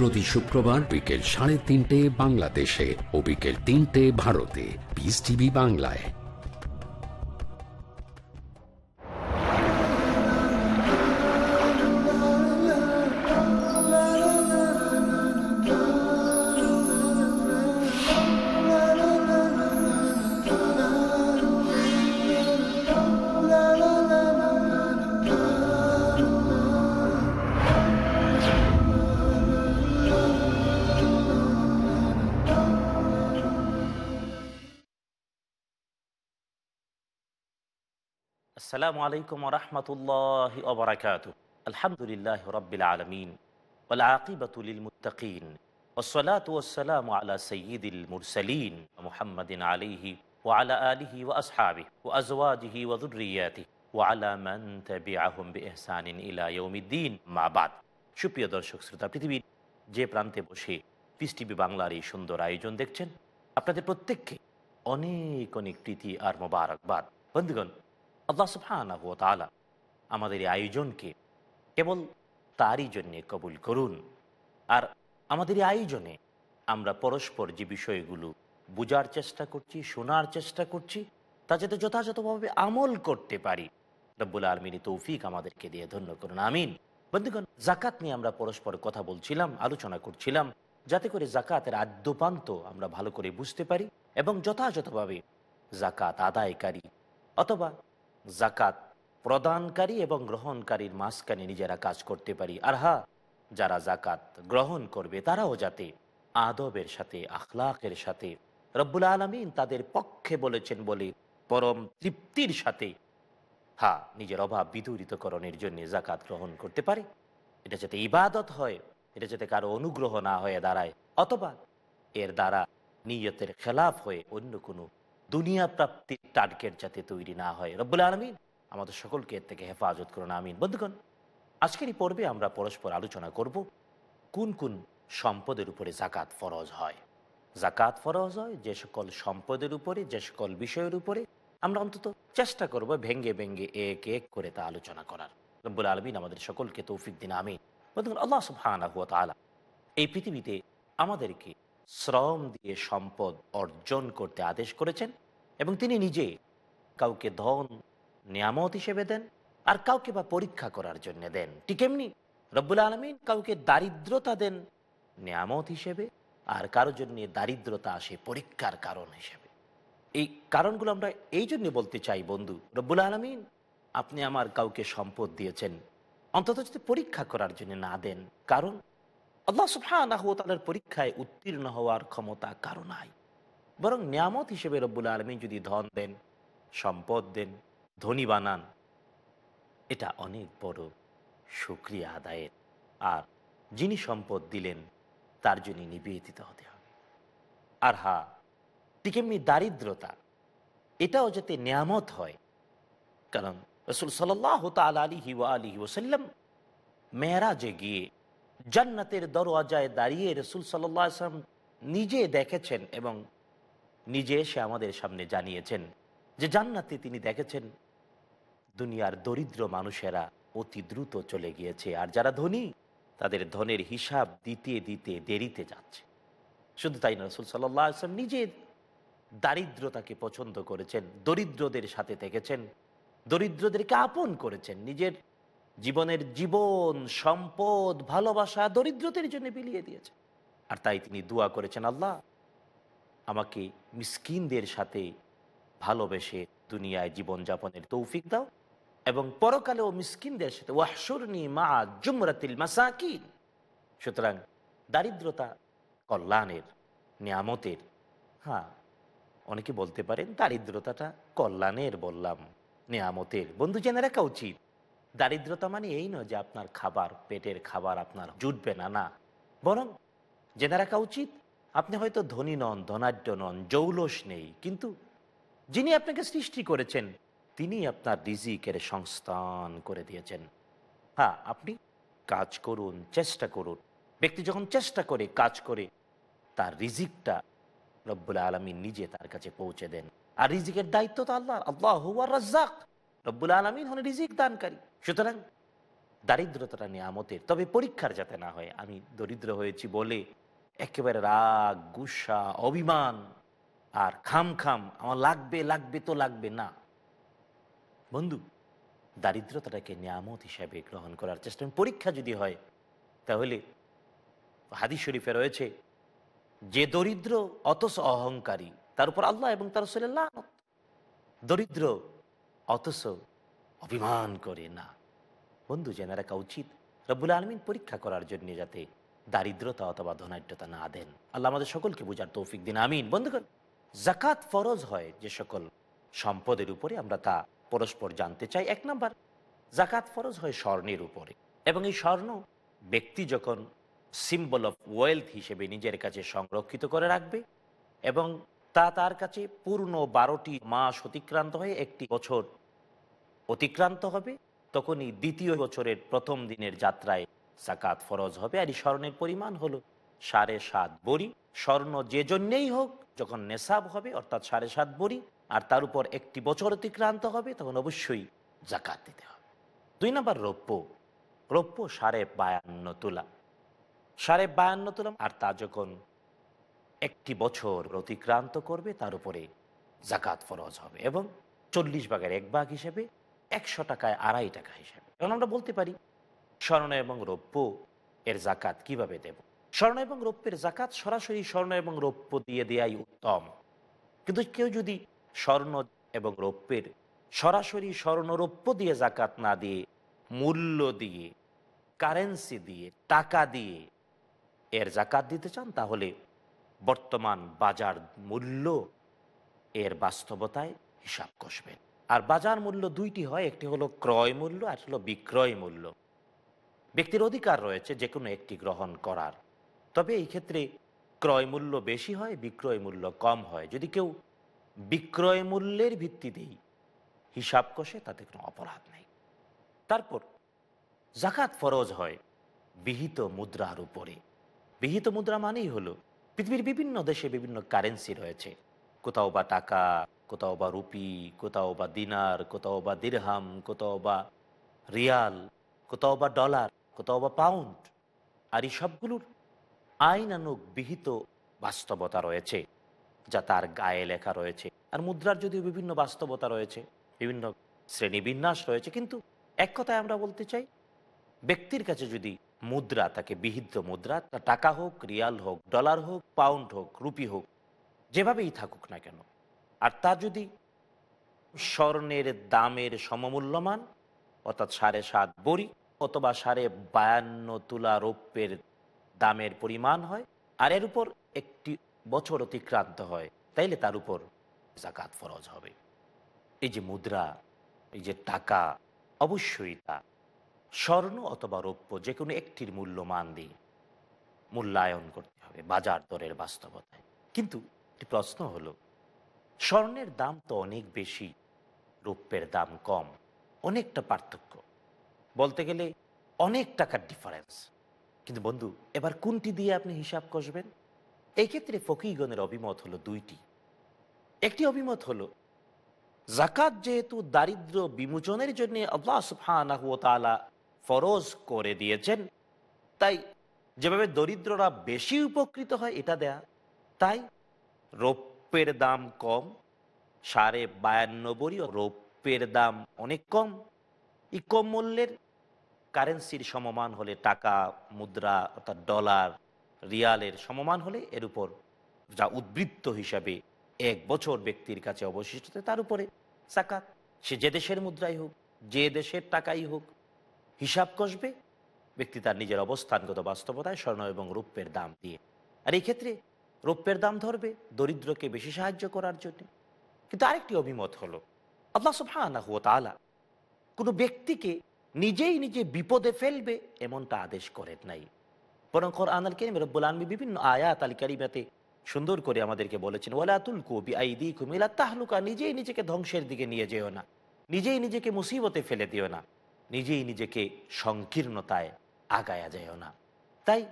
প্রতি শুক্রবার বিকেল সাড়ে তিনটে বাংলাদেশে ও বিকেল তিনটে ভারতে। পিস টিভি বাংলায়। السلام عليكم ورحمة الله وبركاته الحمد لله رب العالمين والعاقبة للمتقين والصلاة والسلام على سيد المرسلين محمد عليه وعلى آله وأصحابه وأزواجه وذرياته وعلى من تبعهم بإحسان إلى يوم الدين مع بعد সুপ্রিয় দর্শক শ্রোতা পৃথিবীর যে প্রান্তে বসে পিস টিভি বাংলার এই সুন্দর আয়োজন দেখছেন আপনাদের প্রত্যেককে অনেক অনেক প্রীতি আর মোবারকবাদ বন্ধুগণ আল্লাহ সুবহানাহু আমাদের এই আয়োজনকে কেবল তারই জন্যে কবুল করুন। আর আমাদের এই আয়োজনে আমরা পরস্পর যে বিষয়গুলো বোঝার চেষ্টা করছি, শোনার চেষ্টা করছি, তা যাতে যথাযথভাবে আমল করতে পারি। রব্বুল আলমিনী তৌফিক আমাদেরকে দিয়ে ধন্য করুন, আমিন। বন্ধুগণ জাকাত নিয়ে আমরা পরস্পর কথা বলছিলাম, আলোচনা করছিলাম, যাতে করে জাকাতের আদ্যপান্ত আমরা ভালো করে বুঝতে পারি এবং যথাযথভাবে জাকাত আদায়কারী অথবা জাকাত প্রদানকারী এবং গ্রহণকারীর মাঝখানে নিজেরা কাজ করতে পারি। আর হা, যারা জাকাত গ্রহণ করবে, তারাও যাতে আদবের সাথে, আখলাকের সাথে, রব্বুল আলমিন তাদের পক্ষে বলেছেন বলে পরম তৃপ্তির সাথে, হা, নিজের অভাব বিদূরিতকরণের জন্য জাকাত গ্রহণ করতে পারে। এটা যাতে ইবাদত হয়, এটা যাতে কারও অনুগ্রহ না হয়ে দাঁড়ায়, অথবা এর দ্বারা নিয়তের খেলাফ হয়ে অন্য কোনো দুনিয়া প্রাপ্তির টার্গেট যাতে তৈরি না হয়। রব্বুল আলমিন আমাদের সকলকে এর থেকে হেফাজত করুন, আমিন। বন্ধুগণ, আজকের এই পর্বে আমরা পরস্পর আলোচনা করব কোন কোন সম্পদের উপরে জাকাত ফরজ হয়। জাকাত ফরজ হয় যে সকল সম্পদের উপরে, যে সকল বিষয়ের উপরে আমরা অন্তত চেষ্টা করব ভেঙ্গে ভেঙ্গে এক এক করে তা আলোচনা করার। রব্বুল আলমিন আমাদের সকলকে তৌফিক দিন, আমিন। বন্ধুগণ, আল্লাহ সুবহানাহু ওয়া তাআলা এই পৃথিবীতে আমাদেরকে শ্রম দিয়ে সম্পদ অর্জন করতে আদেশ করেছেন। এবং তিনি নিজে কাউকে ধন, নিয়ামত হিসেবে দেন আর কাউকে বা পরীক্ষা করার জন্য দেন। ঠিক এমনি রব্বুল আলমিন কাউকে দারিদ্রতা দেন নিয়ামত হিসেবে আর কারোর জন্য দারিদ্রতা আসে পরীক্ষার কারণ হিসেবে। এই কারণগুলো আমরা এই জন্য বলতে চাই, বন্ধু, রব্বুল আলমিন আপনি আমার কাউকে সম্পদ দিয়েছেন, অন্তত যদি পরীক্ষা করার জন্য না দেন, কারণ আল্লাহ সুফানার পরীক্ষায় উত্তীর্ণ হওয়ার ক্ষমতা কারও নাই। বরং নিয়ামত হিসেবে রব্বুল আলমী যদি ধন দেন, সম্পদ দেন, ধনী বানান, এটা অনেক বড় সুক্রিয়া আদায়ের। আর যিনি সম্পদ দিলেন, তার জন্য নিবেদিত হতে হবে। আর হা, ঠিক দারিদ্রতা, এটাও যাতে নিয়ামত হয়, কারণ রসুল সাল্লাহ তাল আলিহি ওয়া আলিহি ওসাল্লাম মেয়েরাজে গিয়ে জান্নাতের দরওয়াজায় দাঁড়িয়ে রসুল সাল্লাম নিজে দেখেছেন এবং নিজে এসে আমাদের সামনে জানিয়েছেন যে জান্নাতে তিনি দেখেছেন দুনিয়ার দরিদ্র মানুষেরা অতি দ্রুত চলে গিয়েছে, আর যারা ধনী, তাদের ধনের হিসাব দিতে দিতে দেরিতে যাচ্ছে। শুধু তাই না রসুল সাল্লাম নিজে দারিদ্রতাকে পছন্দ করেছেন, দরিদ্রদের সাথে থেকেছেন দরিদ্রদেরকে আপন করেছেন, নিজের জীবনের জীবন, সম্পদ, ভালোবাসা দরিদ্রদের জন্য বিলিয়ে দিয়েছে আর তাই তিনি দোয়া করেছেন, আল্লাহ আমাকে মিসকিনদের সাথে ভালোবেসে দুনিয়ায় জীবনযাপনের তৌফিক দাও এবং পরকালে ও মিসকিনদের সাথে ওয়াহসুরনি মা জুমরাতিল মাসাকিন। সুতরাং দারিদ্রতা কল্যাণের নিয়ামতের হ্যাঁ অনেকে বলতে পারেন দারিদ্রতাটা কল্যাণের বললাম, নিয়ামতের। বন্ধু, জেনে রাখা উচিত, দারিদ্রতা মানে এই নয় যে আপনার খাবার, পেটের খাবার আপনার জুটবে না না। বরং জেনে রাখা উচিত আপনি হয়তো ধনী নন, ধনাঢ্য নন, জৌলস নেই, কিন্তু যিনি আপনাকে সৃষ্টি করেছেন, তিনি আপনার রিজিকের সংস্থান করে দিয়েছেন। হ্যাঁ আপনি কাজ করুন, চেষ্টা করুন। ব্যক্তি যখন চেষ্টা করে, কাজ করে, তার রিজিকটা রব্বুল আলমী নিজে তার কাছে পৌঁছে দেন। আর রিজিকের দায়িত্ব তো আল্লাহ আল্লাহ রাজ্জাক রব্বুল আলমিন হন রিজিক দানকারী। সুতরাং দারিদ্রতাটা নিয়ামতের তবে পরীক্ষার যাতে না হয়, আমি দরিদ্র হয়েছি বলে একেবারে রাগ, গুসা, অভিমান আর খাম খাম, আমার লাগবে লাগবে তো লাগবে না। বন্ধু, দারিদ্রতাটাকে নিয়ামত হিসাবে গ্রহণ করার চেষ্টা পরীক্ষা যদি হয়, তাহলে হাদিস শরীফে রয়েছে, যে দরিদ্র অথচ অহংকারী, তার উপর আল্লাহ এবং তার রসুল্লাহ দরিদ্র অথচ অভিমান করে না। বন্ধু, জেনে রাখা উচিত, রব্বুল আলমিন পরীক্ষা করার জন্য যাতে দারিদ্রতা অথবা ধনাঢ্যতা না দেন। আল্লাহ আমাদের সকলকে বোঝার তৌফিক দিন, আমিন। বন্ধুগণ জাকাত ফরজ হয় যে সকল সম্পদের উপরে, আমরা তা পরস্পর জানতে চাই। এক নাম্বার জাকাত ফরজ হয় স্বর্ণের উপরে। এবং এই স্বর্ণ ব্যক্তি যখন সিম্বল অফ ওয়েলথ হিসেবে নিজের কাছে সংরক্ষিত করে রাখবে এবং তা তার কাছে পূর্ণ বারোটি মাস অতিক্রান্ত হয়ে একটি বছর অতিক্রান্ত হবে, তখনই দ্বিতীয় বছরের প্রথম দিনের যাত্রায় জাকাত ফরজ হবে আর এই স্বর্ণের পরিমাণ হলো সাড়ে সাত বড়ি। স্বর্ণ যে জন্যেই হোক, যখন নেশাব হবে, অর্থাৎ সাড়ে সাত বড়ি, আর তার উপর একটি বছর অতিক্রান্ত হবে, তখন অবশ্যই জাকাত দিতে হবে। দুই নম্বর রৌপ্য। রৌপ্য সাড়ে বায়ান্ন তোলা। সাড়ে বায়ান্ন তোলা, আর তা যখন একটি বছর অতিক্রান্ত করবে, তার উপরে জাকাত ফরজ হবে এবং চল্লিশ ভাগের এক ভাগ হিসেবে একশো টাকায়, আড়াই টাকা হিসেবে। এখন আমরা বলতে পারি স্বর্ণ এবং রৌপ্য এর জাকাত কীভাবে দেব? স্বর্ণ এবং রৌপ্যের জাকাত সরাসরি স্বর্ণ এবং রৌপ্য দিয়ে দেয়াই উত্তম। কিন্তু কেউ যদি স্বর্ণ এবং রৌপ্যের সরাসরি স্বর্ণরৌপ্য দিয়ে জাকাত না দিয়ে মূল্য দিয়ে কারেন্সি দিয়ে, টাকা দিয়ে এর জাকাত দিতে চান, তাহলে বর্তমান বাজার মূল্য এর বাস্তবতায় হিসাব কষবেন। আর বাজার মূল্য দুইটি হয়, একটি হলো ক্রয় মূল্য আর হলো বিক্রয় মূল্য। ব্যক্তির অধিকার রয়েছে যে কোনো একটি গ্রহণ করার। তবে এই ক্ষেত্রে ক্রয় মূল্য বেশি হয়, বিক্রয় মূল্য কম হয়। যদি কেউ বিক্রয় মূল্যের ভিত্তিতেই হিসাব কষে, তাতে কোনো অপরাধ নেই। তারপর জাকাত ফরজ হয় বিহিত মুদ্রার উপরে। বিহিত মুদ্রা মানেই হলো, পৃথিবীর বিভিন্ন দেশে বিভিন্ন কারেন্সি রয়েছে। কোথাও বা টাকা, কোথাও বা রুপি, কোথাও বা দিনার, কোথাও বা দিরহাম, কোথাও বা রিয়াল, কোথাও বা ডলার। কোথাও বা পাউন্ড, আর এই সবগুলোর আইনানুক বিহিত বাস্তবতা রয়েছে, যা তার গায়ে লেখা রয়েছে। আর মুদ্রার যদিও বিভিন্ন বাস্তবতা রয়েছে, বিভিন্ন শ্রেণীবিন্যাস রয়েছে, কিন্তু এক কথায় আমরা বলতে চাই, ব্যক্তির কাছে যদি মুদ্রা, তাকে বিহিত মুদ্রা, তা টাকা হোক, রিয়াল হোক, ডলার হোক, পাউন্ড হোক, রুপি হোক, যেভাবেই থাকুক না কেন, আর তা যদি স্বর্ণের দামের সমমূল্যমান, অর্থাৎ সাড়ে সাত বড়ি অথবা সাড়ে বায়ান্ন তুলা রৌপ্যের দামের পরিমাণ হয় আর এর উপর একটি বছর অতিক্রান্ত হয়, তাইলে তার উপর জাকাত ফরজ হবে। এই যে মুদ্রা, এই যে টাকা, অবশ্যই তা। স্বর্ণ অথবা রৌপ্য যে কোনো একটির মূল্যমান দিয়ে মূল্যায়ন করতে হবে বাজার দরের বাস্তবতায়। কিন্তু একটি প্রশ্ন হলো, স্বর্ণের দাম তো অনেক বেশি, রৌপ্যের দাম কম, অনেকটা পার্থক্য। বলতে গেলে অনেক টাকার ডিফারেন্স কিন্তু বন্ধু, এবার কোনটি দিয়ে আপনি হিসাব কষবেন? এই ক্ষেত্রে ফকিগণের অভিমত হলো দুইটি। একটি অভিমত হলো জাকাত যেহেতু দারিদ্র বিমোচনের জন্য আল্লাহ সুবহানাহু ওয়া তাআলা ফরজ করে দিয়েছেন, তাই যেভাবে দরিদ্ররা বেশি উপকৃত হয় এটা দেয়া, তাই রৌপ্যের দাম কম, সাড়ে বায়ান্নবরই রৌপ্যের দাম অনেক কম এই কম মূল্যের কারেন্সির সমমান হলে টাকা, মুদ্রা, অর্থাৎ ডলার, রিয়ালের সমমান হলে এর উপর যা উদ্বৃত্ত হিসাবে এক বছর ব্যক্তির কাছে অবশিষ্ট, তার উপরে সাকাত সে যে দেশের মুদ্রাই হোক, যে দেশের টাকাই হোক, হিসাব কষবে, ব্যক্তি তার নিজের অবস্থানগত বাস্তবতায় স্বর্ণ এবং রৌপ্যের দাম দিয়ে। আর এই ক্ষেত্রে রৌপ্যের দাম ধরবে দরিদ্রকে বেশি সাহায্য করার জন্য। কিন্তু আরেকটি অভিমত হলো, আল্লাহ সুবহানাহু ওয়া তাআলা কোনো ব্যক্তিকে নিজেই নিজে বিপদে ফেলবে এমনটা আদেশ করেন নাই। বরং কোরআন আল রব্বুল আলমী বিভিন্ন আয়াত আল সুন্দর করে আমাদেরকে বলেছেন ওয়ালাতুল কবি আইদি কুমিলা তাহলুকা নিজেই নিজেকে ধ্বংসের দিকে নিয়ে যেও না। নিজেই নিজেকে মুসিবতে ফেলে দিও না। নিজেই নিজেকে সংকীর্ণতায় আগায়া যেও না। তাই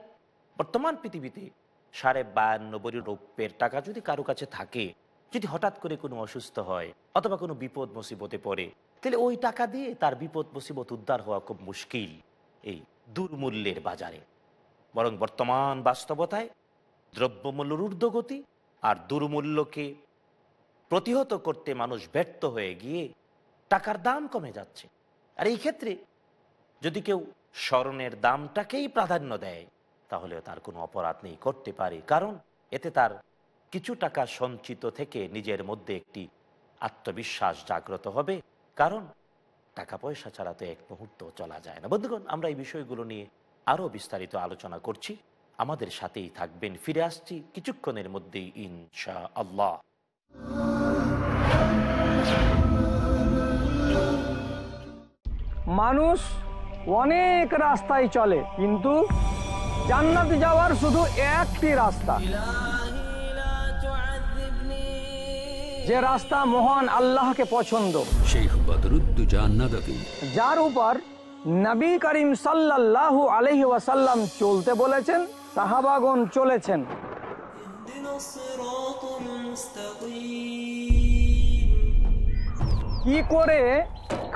বর্তমান পৃথিবীতে সাড়ে বায়ান্নবরি রৌপ্যের টাকা যদি কারও কাছে থাকে, যদি হঠাৎ করে কোনো অসুস্থ হয় অথবা কোনো বিপদ মুসিবতে পড়ে তাহলে ওই টাকা দিয়ে তার বিপদ মুসিবত উদ্ধার হওয়া খুব মুশকিল এই দুর্মূল্যের বাজারে। বরং বর্তমান বাস্তবতায় দ্রব্যমূল্যর ঊর্ধ্বগতি আর দুর্মূল্যকে প্রতিহত করতে মানুষ ব্যর্থ হয়ে গিয়ে টাকার দাম কমে যাচ্ছে। আর এই ক্ষেত্রে যদি কেউ স্মরণের দামটাকেই প্রাধান্য দেয় তাহলে তার কোনো অপরাধ নেই, করতে পারে। কারণ এতে তার কিছু টাকা সঞ্চিত থেকে নিজের মধ্যে একটি আত্মবিশ্বাস জাগ্রত হবে। কারণ টাকা পয়সা ছাড়া তো এক মুহূর্ত চলা যায় না। বন্ধুগণ, আমরা এই বিষয়গুলো নিয়ে আরও বিস্তারিত আলোচনা করছি। আমাদের সাথেই থাকবেন, ফিরে আসছি কিছুক্ষণের মধ্যেই ইনশা আল্লাহ মানুষ অনেক রাস্তায় চলে, কিন্তু জান্নাতে যাওয়ার শুধু একটি রাস্তা। যে রাস্তা মহান আল্লাহকে পছন্দ। যার উপর নবী করিম সাল্লাল্লাহু আলহি ওয়াসাল্লাম চলতে বলেছেন সাহাবাগন চলেছেন। কি করে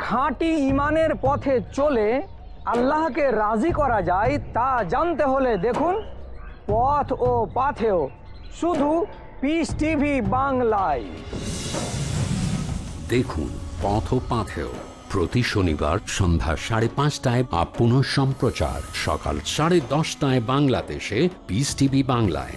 খাঁটি ইমানের পথে চলে আল্লাহকে রাজি করা যায় তা জানতে হলে দেখুন পথ ও পাথেও। শুধু পিস টিভি বাংলায় দেখুন পথ পাথেও। প্রতি শনিবার সন্ধ্যা সাড়ে পাঁচটায় বা পুনঃ সম্প্রচার সকাল সাড়ে দশটায় বাংলাদেশে পিস টিভি বাংলায়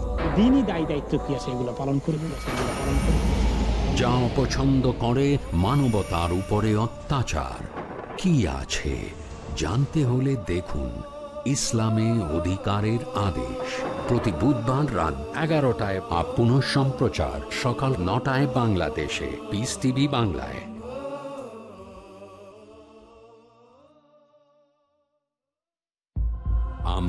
দিনই দায় দায়িত্ব কি আছে? এগুলো পালন করব সেগুলো পালন করব যা অপছন্দ করে মানবতার উপরে অত্যাচার। কি আছে? জানতে হলে দেখুন ইসলামে অধিকারের আদেশ। প্রতি বুধবার রাত এগারোটায় পুনঃ সম্প্রচার সকাল নটায় বাংলাদেশে। পিস টিভি বাংলায়।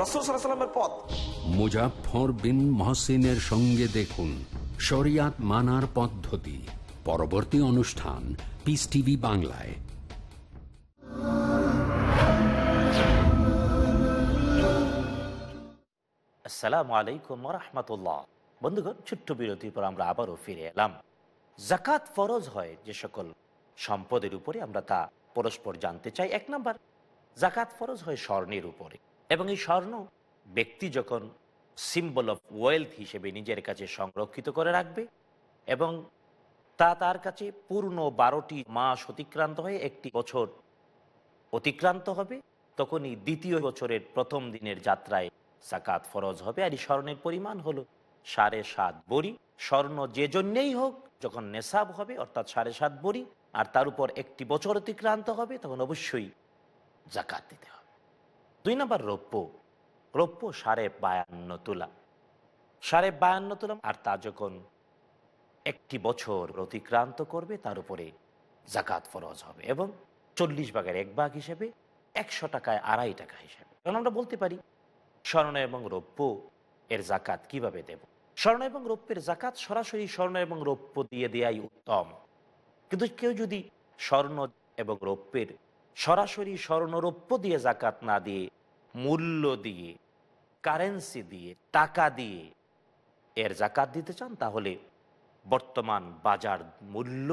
রসুল সাল্লামের পথ। মুজাফর বিন মহসিনের সঙ্গে দেখুন শরিয়াত মানার পদ্ধতি পরবর্তী অনুষ্ঠান পিস টিভি বাংলায়। আসসালামু আলাইকুম রহমতুল্লাহ। বন্ধুগণ ছোট্ট বিরতির পর আমরা আবারও ফিরে এলাম। জাকাত ফরজ হয় যে সকল সম্পদের উপরে আমরা তা পরস্পর জানতে চাই। এক নাম্বার জাকাত ফরজ হয় স্বর্ণের উপরে। এবং এই স্বর্ণ ব্যক্তি যখন সিম্বল অফ ওয়েলথ হিসেবে নিজের কাছে সংরক্ষিত করে রাখবে এবং তা তার কাছে পূর্ণ বারোটি মাস অতিক্রান্ত হয়ে একটি বছর অতিক্রান্ত হবে, তখনই দ্বিতীয় বছরের প্রথম দিনের যাত্রায় সাকাত ফরজ হবে আর এই স্বর্ণের পরিমাণ হলো সাড়ে সাত বড়ি। স্বর্ণ যে জন্যেই হোক, যখন নেশাব হবে, অর্থাৎ সাড়ে সাত বড়ি, আর তার উপর একটি বছর অতিক্রান্ত হবে, তখন অবশ্যই জাকাত দিতে দুই নম্বর রৌপ্য রৌপ্য সাড়ে বায়ান্ন তোলা। সাড়ে বায়ান্ন তোলা আর তা যখন একটি বছর অতিক্রান্ত করবে, তার উপরে জাকাত ফরজ হবে এবং চল্লিশ ভাগের এক ভাগ হিসেবে একশো টাকায় আড়াই টাকা হিসেবে। কারণ আমরা বলতে পারি, স্বর্ণ এবং রৌপ্য এর জাকাত কীভাবে দেব? স্বর্ণ এবং রৌপ্যের জাকাত সরাসরি স্বর্ণ এবং রৌপ্য দিয়ে দেয়াই উত্তম। কিন্তু কেউ যদি স্বর্ণ এবং রৌপ্যের সরাসরি স্বর্ণ রৌপ্য দিয়ে জাকাত না দিয়ে, মূল্য দিয়ে কারেন্সি দিয়ে, টাকা দিয়ে এর জাকাত দিতে চান, তাহলে বর্তমান বাজার মূল্য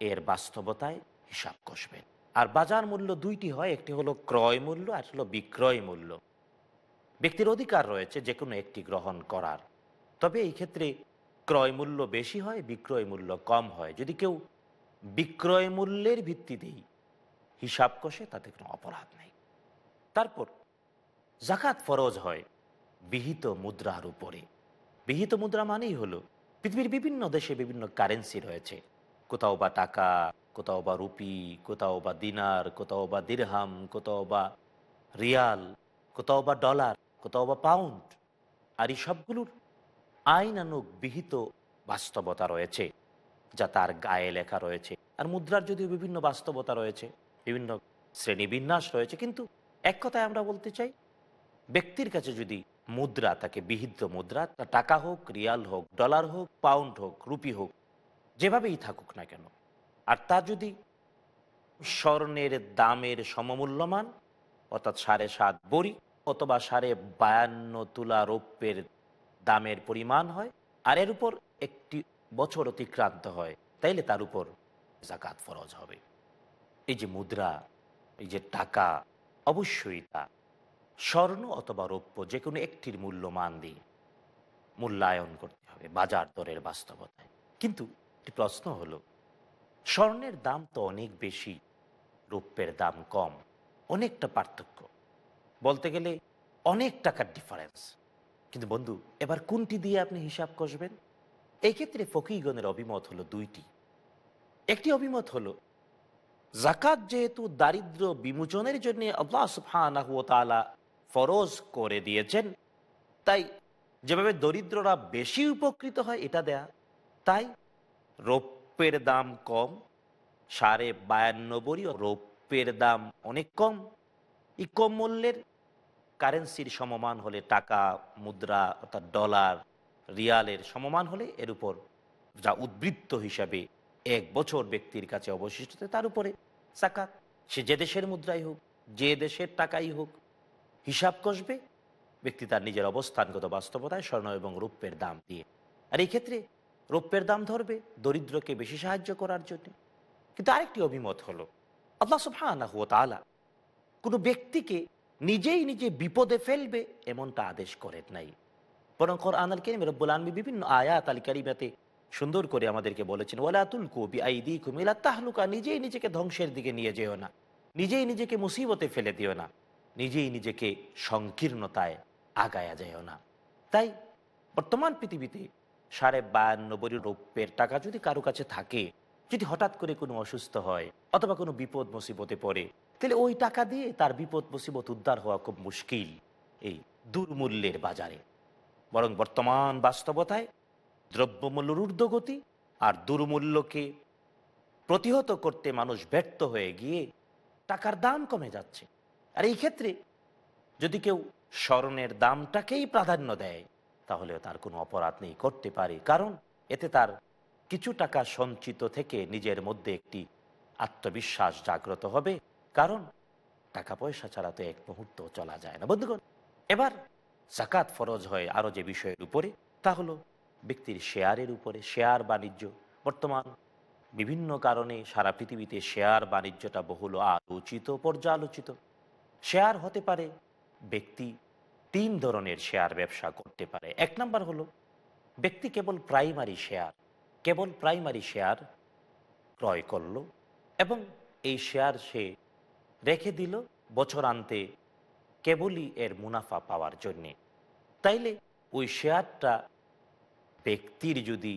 এর বাস্তবতায় হিসাব কষবেন। আর বাজার মূল্য দুইটি হয়, একটি হলো ক্রয় মূল্য আর হলো বিক্রয় মূল্য। ব্যক্তির অধিকার রয়েছে যে কোনো একটি গ্রহণ করার। তবে এই ক্ষেত্রে ক্রয় মূল্য বেশি হয়, বিক্রয় মূল্য কম হয়। যদি কেউ বিক্রয় মূল্যের ভিত্তিতেই হিসাব কষে তাতে কোনো অপরাধ নেই। তারপর জাকাত ফরজ হয় বিহিত মুদ্রার উপরে। বিহিত মুদ্রা মানেই হলো পৃথিবীর বিভিন্ন দেশে বিভিন্ন কারেন্সি রয়েছে। কোথাও বা টাকা, কোথাও বা রুপি, কোথাও বা দিনার, কোথাও বা দিরহাম, কোথাও বা রিয়াল, কোথাও বা ডলার, কোথাও বা পাউন্ড আর এই সবগুলোর আইনানুক বিহিত বাস্তবতা রয়েছে, যা তার গায়ে লেখা রয়েছে। আর মুদ্রার যদিও বিভিন্ন বাস্তবতা রয়েছে বিভিন্ন শ্রেণীবিন্যাস রয়েছে, কিন্তু এক কথায় আমরা বলতে চাই, ব্যক্তির কাছে যদি মুদ্রা তাকে বিহিত মুদ্রা, তা টাকা হোক, রিয়াল হোক, ডলার হোক, পাউন্ড হোক, রুপি হোক, যেভাবেই থাকুক না কেন, আর তা যদি স্বর্ণের দামের সমমূল্যমান, অর্থাৎ সাড়ে সাত বড়ি অথবা সাড়ে বায়ান্ন তুলা রৌপ্যের দামের পরিমাণ হয়, আর এর উপর একটি বছর অতিক্রান্ত হয়, তাইলে তার উপর জাকাত ফরজ হবে। এই যে মুদ্রা, এই যে টাকা, অবশ্যই তা। স্বর্ণ অথবা রৌপ্য যে কোনো একটির মূল্যমান দিয়ে মূল্যায়ন করতে হবে বাজার দরের বাস্তবতায়। কিন্তু একটি প্রশ্ন হলো, স্বর্ণের দাম তো অনেক বেশি, রৌপ্যের দাম কম, অনেকটা পার্থক্য। বলতে গেলে অনেক টাকার ডিফারেন্স কিন্তু বন্ধু, এবার কোনটি দিয়ে আপনি হিসাব কষবেন? এক্ষেত্রে ক্ষেত্রে ফকিগণের অভিমত হলো দুইটি। একটি অভিমত হলো জাকাত যেহেতু দারিদ্র বিমোচনের জন্য আল্লাহ তাআলা ফরজ করে দিয়েছেন, তাই যেভাবে দরিদ্ররা বেশি উপকৃত হয় এটা দেয়া, তাই রৌপ্যের দাম কম, সাড়ে বায়ান্ন বড়ি রৌপ্যের দাম অনেক কম। এই কম মূল্যের কারেন্সির সমমান হলে টাকা, মুদ্রা অর্থাৎ ডলার, রিয়ালের সমমান হলে এর উপর যা উদ্বৃত্ত হিসাবে এক বছর ব্যক্তির কাছে অবশিষ্ট তার উপরে। সাকাত। সে যে দেশের মুদ্রাই হোক, যে দেশের টাকাই হোক, হিসাব কষবে, ব্যক্তি তার নিজের অবস্থানগত বাস্তবতায় স্বর্ণ এবং রৌপ্যের দাম দিয়ে। আর এই ক্ষেত্রে রৌপ্যের দাম ধরবে দরিদ্রকে বেশি সাহায্য করার জন্য। কিন্তু আরেকটি অভিমত হলো, আল্লাহ সুবহানাহু ওয়া তাআলা কোনো ব্যক্তিকে নিজেই নিজে বিপদে ফেলবে এমনটা আদেশ করেন নাই। বরং কোরআনুল কারীম রব্বুল আলামিন বিভিন্ন আয়াত আল কারিমাতে সুন্দর করে আমাদেরকে বলেছেন, ওয়ালা তুলকু বিআইদিকুম ইলা তাহলুকা নিজেই নিজেকে ধ্বংসের দিকে নিয়ে যেও না। নিজেই নিজেকে মুসিবতে ফেলে দিও না। নিজেই নিজেকে সংকীর্ণতায় আগায়া যেও না। তাই বর্তমান পৃথিবীতে সাড়ে বায়ান্ন বড়ি রৌপ্যের টাকা যদি কারও কাছে থাকে, যদি হঠাৎ করে কোনো অসুস্থ হয় অথবা কোনো বিপদ মুসিবতে পড়ে, তাহলে ওই টাকা দিয়ে তার বিপদ মুসিবত উদ্ধার হওয়া খুব মুশকিল এই দুর্মূল্যের বাজারে। বরং বর্তমান বাস্তবতায় দ্রব্যমূল্যর ঊর্ধ্বগতি আর দুর্মূল্যকে প্রতিহত করতে মানুষ ব্যর্থ হয়ে গিয়ে টাকার দাম কমে যাচ্ছে। আর এই ক্ষেত্রে যদি কেউ স্মরণের দামটাকেই প্রাধান্য দেয় তাহলে তার কোনো অপরাধ নেই করতে পারে। কারণ এতে তার কিছু টাকা সঞ্চিত থেকে নিজের মধ্যে একটি আত্মবিশ্বাস জাগ্রত হবে। কারণ টাকা পয়সা ছাড়া তো এক মুহূর্ত চলা যায় না। বন্ধুগণ, এবার জাকাত ফরজ হয় আরও যে বিষয়ের উপরে, তা হলো ব্যক্তির শেয়ারের উপরে, শেয়ার বাণিজ্য। বর্তমান বিভিন্ন কারণে সারা পৃথিবীতে শেয়ার বাণিজ্যটা বহুল আলোচিত, পর্যালোচিত। শেয়ার হতে পারে, ব্যক্তি তিন ধরনের শেয়ার ব্যবসা করতে পারে। এক নম্বর হলো, ব্যক্তি কেবল প্রাইমারি শেয়ার, কেবল প্রাইমারি শেয়ার ক্রয় করল এবং এই শেয়ার সে রেখে দিল বছরান্তে কেবলই এর মুনাফা পাওয়ার জন্যে। তাইলে ওই শেয়ারটা ব্যক্তির যদি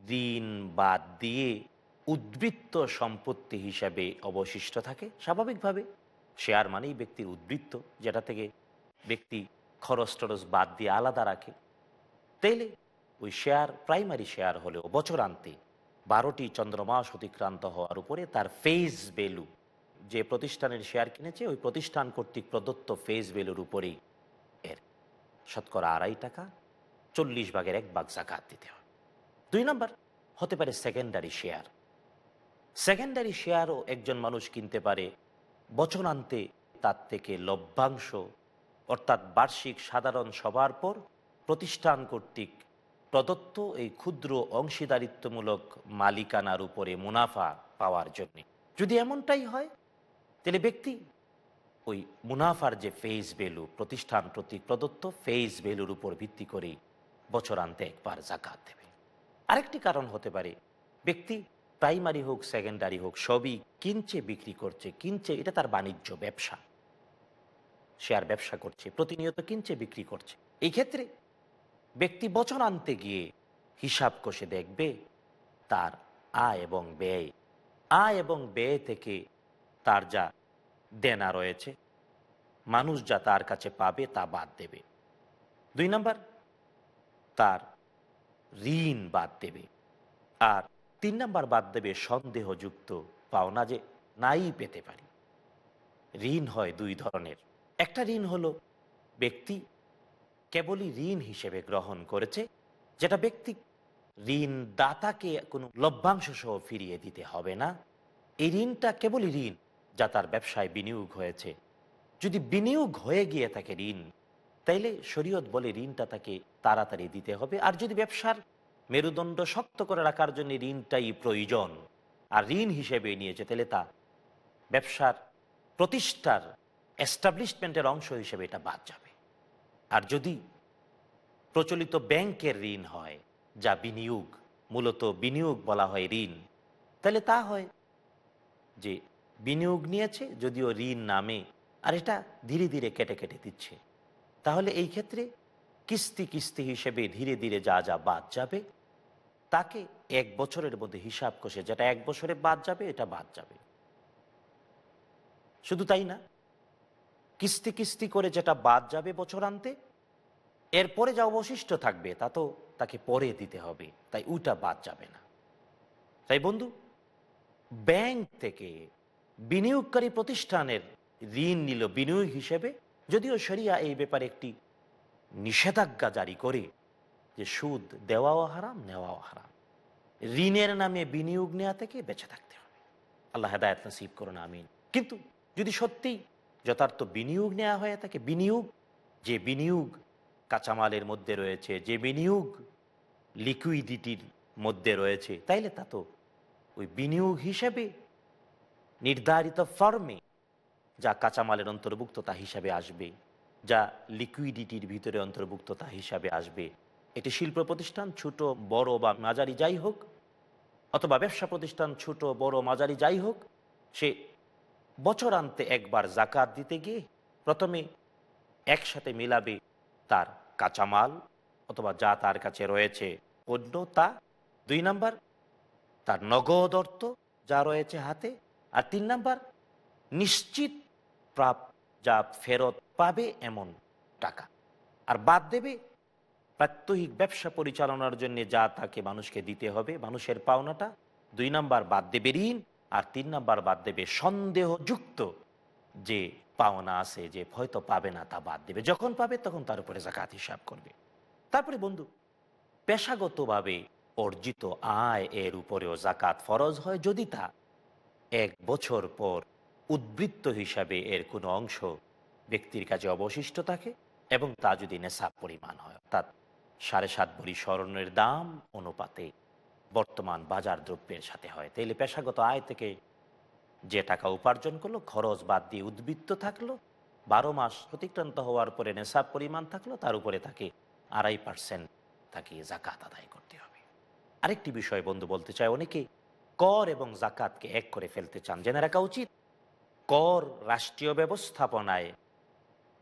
দিন বাদ দিয়ে উদ্বৃত্ত সম্পত্তি হিসাবে অবশিষ্ট থাকে, স্বাভাবিকভাবে শেয়ার মানেই ব্যক্তির উদ্বৃত্ত, যেটা থেকে ব্যক্তি খরচ টরচ বাদ দিয়ে আলাদা রাখে। তাইলে ওই শেয়ার প্রাইমারি শেয়ার হলেও বছরান্তে বারোটি চন্দ্রমাস অতিক্রান্ত হওয়ার উপরে তার ফেজ ভ্যালু যে প্রতিষ্ঠানের শেয়ার কিনেছে, ওই প্রতিষ্ঠান কর্তৃক প্রদত্ত ফেজ ভ্যালুর উপরেই এর শতকরা আড়াই টাকা চল্লিশ ভাগের এক ভাগ জাকাত দিতে হয়। দুই নম্বর, হতে পারে সেকেন্ডারি শেয়ার সেকেন্ডারি শেয়ারও একজন মানুষ কিনতে পারে বছরান্তে তার থেকে লভ্যাংশ, অর্থাৎ বার্ষিক সাধারণ সভার পর প্রতিষ্ঠান কর্তৃক প্রদত্ত এই ক্ষুদ্র অংশীদারিত্বমূলক মালিকানার উপরে মুনাফা পাওয়ার জন্য। যদি এমনটাই হয়, তাহলে ব্যক্তি ওই মুনাফার যে ফেজ ভ্যালু প্রতিষ্ঠান কর্তৃক প্রদত্ত ফেজ ভ্যালুর উপর ভিত্তি করেই বছরান্তে একবার জাকাত দেবে। আরেকটি কারণ হতে পারে, ব্যক্তি প্রাইমারি হোক, সেকেন্ডারি হোক, সবই কিনছে, বিক্রি করছে, কিনছে, এটা তার বাণিজ্য ব্যবসা। শেয়ার ব্যবসা করছে, প্রতিনিয়ত কিনছে, বিক্রি করছে। এই ক্ষেত্রে ব্যক্তি আনতে গিয়ে হিসাব কষে দেখবে, তার আয় এবং ব্যয়, আয় এবং ব্যয় থেকে তার যা দেনা রয়েছে, মানুষ যা তার কাছে পাবে তা বাদ দেবে। দুই নম্বর তার ঋণ বাদ দেবে। আর তিন নম্বর বাদ দেবে সন্দেহযুক্ত পাওনা যে নাই পেতে পারি। ঋণ হয় দুই ধরনের। একটা ঋণ হলো ব্যক্তি কেবলই ঋণ হিসেবে গ্রহণ করেছে, যেটা ব্যক্তি ঋণ দাতাকে কোনো লভ্যাংশ সহ ফিরিয়ে দিতে হবে না। এই ঋণটা কেবলই ঋণ যা তার ব্যবসায় বিনিয়োগ হয়েছে। যদি বিনিয়োগ হয়ে গিয়ে থাকে ঋণ তাইলে শরীয়ত বলে ঋণটা তাকে তাড়াতাড়ি দিতে হবে। আর যদি ব্যবসার মেরুদণ্ড শক্ত করে রাখার জন্য ঋণটাই প্রয়োজন, আর ঋণ হিসেবে নিয়েছে তাহলে তা ব্যবসার প্রতিষ্ঠার এস্টাবলিশমেন্টের অংশ হিসেবে এটা বাদ যাবে। আর যদি প্রচলিত ব্যাংকের ঋণ হয়, যা বিনিয়োগ, মূলত বিনিয়োগ বলা হয় ঋণ তাহলে তা হয় যে বিনিয়োগ নিয়েছে, যদিও ঋণ নামে, আর এটা ধীরে ধীরে কেটে কেটে দিচ্ছে। তাহলে এই ক্ষেত্রে কিস্তি কিস্তি হিসেবে ধীরে ধীরে যা যা বাদ যাবে, তাকে এক বছরের মধ্যে হিসাব কষে, যেটা এক বছরে বাদ যাবে, এটা বাদ যাবে। শুধু তাই না, কিস্তি কিস্তি করে যেটা বাদ যাবে বছর আনতে, এরপরে যা অবশিষ্ট থাকবে, তা তো তাকে পরে দিতে হবে, তাই ওইটা বাদ যাবে না। তাই বন্ধু, ব্যাংক থেকে বিনিয়োগকারী প্রতিষ্ঠানের ঋণ নিল বিনিয়োগ হিসেবে যদিও শরিয়া এই ব্যাপারে একটি নিষেধাজ্ঞা জারি করে যে সুদ দেওয়াও হারাম, নেওয়াও হারাম। ঋণের নামে বিনিয়োগ নেওয়া থেকে বেঁচে থাকতে হবে। আল্লাহ হেদায়ত নসিব করুন, আমিন। কিন্তু যদি সত্যি যথার্থ বিনিয়োগ নেওয়া হয়ে থাকে বিনিয়োগ, যে বিনিয়োগ কাঁচামালের মধ্যে রয়েছে, যে বিনিয়োগ লিকুইডিটির মধ্যে রয়েছে, তাইলে তা তো ওই বিনিয়োগ হিসেবে নির্ধারিত ফর্মে যা কাঁচামালের অন্তর্ভুক্ত তা হিসাবে আসবে, যা লিকুইডিটির ভিতরে অন্তর্ভুক্ত তা হিসাবে আসবে। এটি শিল্প প্রতিষ্ঠান, ছোট, বড় বা মাঝারি যাই হোক, অথবা ব্যবসা প্রতিষ্ঠান, ছোট, বড়, মাঝারি যাই হোক, সে বছর আনতে একবার জাকাত দিতে গিয়ে প্রথমে একসাথে মিলাবে তার কাঁচামাল অথবা যা তার কাছে রয়েছে। পণ্য তা দুই নাম্বার, তার নগদ অর্থ যা রয়েছে হাতে, আর তিন নাম্বার, নিশ্চিত প্রাপ যা ফেরত পাবে এমন টাকা। আর বাদ দেবে প্রাত্যহিক ব্যবসা পরিচালনার জন্য যা তাকে মানুষকে দিতে হবে। মানুষের পাওনাটা দুই নাম্বার বাদ দেবে ঋণ, আর তিন নাম্বার বাদ দেবে সন্দেহযুক্ত যে পাওনা আছে যে হয়তো পাবে না তা বাদ দেবে। যখন পাবে তখন তার উপরে জাকাত হিসাব করবে। তারপরে বন্ধু, পেশাগতভাবে অর্জিত আয় এর উপরেও জাকাত ফরজ হয় যদি তা এক বছর পর উদ্বৃত্ত হিসাবে এর কোনো অংশ ব্যক্তির কাছে অবশিষ্ট থাকে এবং তা যদি নেশাব পরিমাণ হয়, অর্থাৎ সাড়ে সাত ভরি স্বর্ণের দাম অনুপাতে বর্তমান বাজার দ্রব্যের সাথে হয়। তাইলে পেশাগত আয় থেকে যে টাকা উপার্জন করল, খরচ বাদ দিয়ে উদ্বৃত্ত থাকল, বারো মাস অতিক্রান্ত হওয়ার পরে নেশাব পরিমাণ থাকল, তার উপরে তাকে আড়াই পার্সেন্ট তাকে জাকাত আদায় করতে হবে। আরেকটি বিষয় বন্ধু বলতে চাই, অনেকে কর এবং জাকাতকে এক করে ফেলতে চান। জেনে রাখা উচিত কর রাষ্ট্রীয় ব্যবস্থাপনায়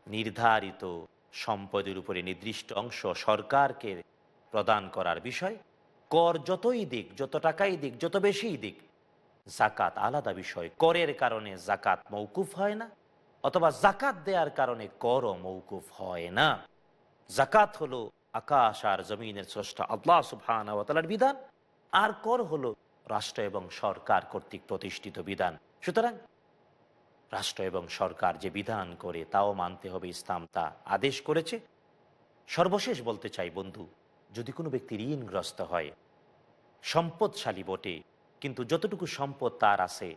নির্ধারিত সম্পদের উপরে নির্দিষ্ট অংশ সরকারকে প্রদান করার বিষয়। কর যতই দিক, যত টাকাই দিক, যত বেশিই দিক, জাকাত আলাদা বিষয়। করের কারণে জাকাত মৌকুফ হয় না, অথবা জাকাত দেওয়ার কারণে করও মৌকুফ হয় না। জাকাত হলো আকাশ আর জমিনের স্রষ্টা আল্লাহ সুবহানার বিধান, আর কর হলো রাষ্ট্র এবং সরকার কর্তৃক প্রতিষ্ঠিত বিধান। সুতরাং রাষ্ট্র এবং সরকার যে বিধান করে, তাও মানতে হবে ইসলাম তা আদেশ করেছে। সর্বশেষ বলতে চাই বন্ধু, যদি কোনো ব্যক্তি ঋণগ্রস্ত হয়, সম্পদশালী বটে, কিন্তু যতটুকু সম্পদ তার আছে,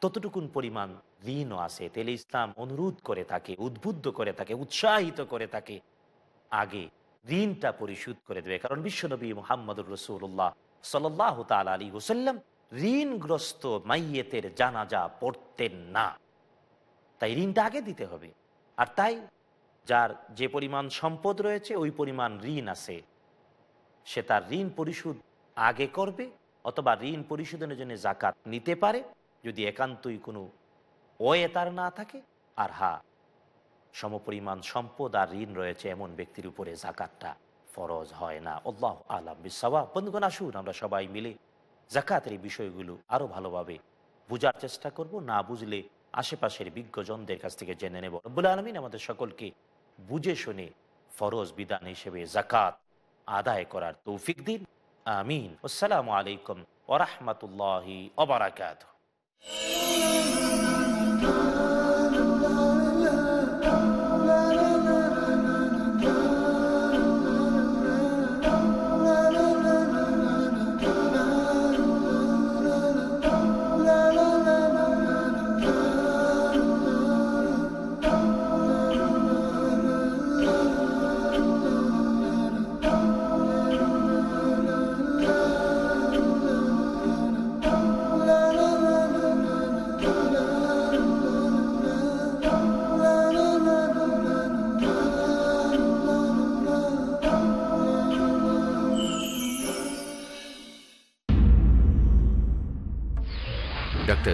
ততটুকুন পরিমাণ ঋণও আছে তেলে ইসলাম অনুরোধ করে থাকে উদ্বুদ্ধ করে থাকে উৎসাহিত করে থাকে আগে ঋণটা পরিশোধ করে দেবে। কারণ বিশ্বনবী মোহাম্মদুর রসুল্লাহ সাল্লাহ তাল আলী ওসাল্লাম ঋণগ্রস্ত মাইয়েতের জানাজা পড়তেন না। তাই ঋণটা আগে দিতে হবে। আর তাই যার যে পরিমাণ সম্পদ রয়েছে, ওই পরিমাণ ঋণ আছে। সে তার ঋণ পরিশোধ আগে করবে অথবা ঋণ পরিশোধনের জন্য জাকাত নিতে পারে, যদি একান্তই কোনো ওয়ে তার না থাকে। আর হা, সমপরিমাণ সম্পদ আর ঋণ রয়েছে এমন ব্যক্তির উপরে জাকাতটা ফরজ হয় না। আল্লাহ আলম বিসাওয়া বন্ধুগণ, আসুন আমরা সবাই মিলে জাকাতের এই বিষয়গুলো আরও ভালোভাবে বোঝার চেষ্টা করব। না বুঝলে আশেপাশের বিজ্ঞজনদের কাছ থেকে জেনে নেব। রব্বুল আলমিন আমাদের সকলকে বুঝে শুনে ফরজ বিধান হিসেবে জাকাত আদায় করার তৌফিক দিন। আমিন। আসসালামু আলাইকুম ওরহমতুল্লাহি ওবরাকাত ডাক্তার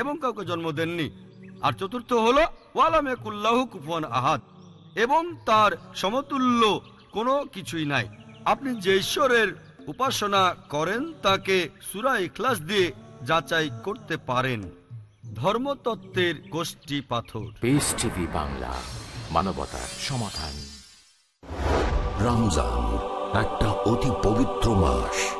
এবং কাউকে জন্ম দেননি। আর চতুর্থ হল ওয়ালাম একুল্লাহ কুফুয়ান আহাদ। এবং তার সমতুল্য কোনো কিছুই নাই। আপনি যে ঈশ্বরের উপাসনা করেন তাকে সুরা ইখলাস দিয়ে যাচাই করতে পারেন। ধর্মতত্ত্বের গোষ্ঠী পাথর। পেস টিভি বাংলা মানবতার সমাধান। রমজান একটা অতি পবিত্র মাস।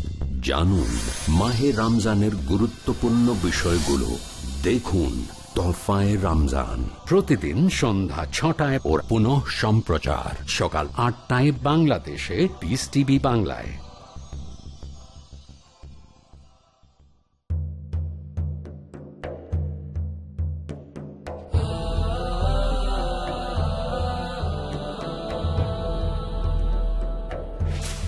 জানুন মাহে রমজানের গুরুত্বপূর্ণ বিষয়গুলো। দেখুন তোহফায় রমজান। প্রতিদিন সন্ধ্যা ছটায় ও পুনঃ সম্প্রচার। সকাল আটটায় বাংলাদেশে পিস টিভি বাংলায়।